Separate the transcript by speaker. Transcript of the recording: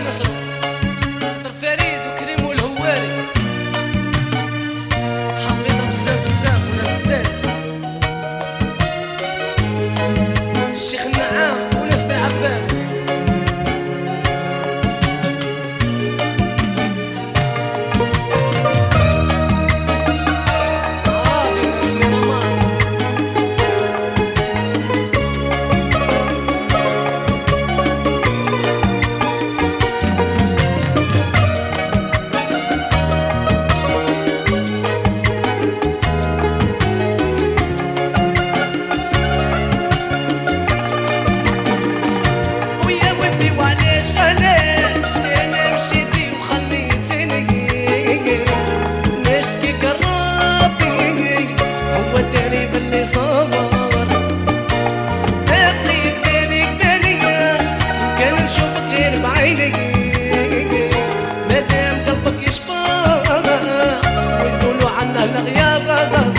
Speaker 1: Vámonos a la la la.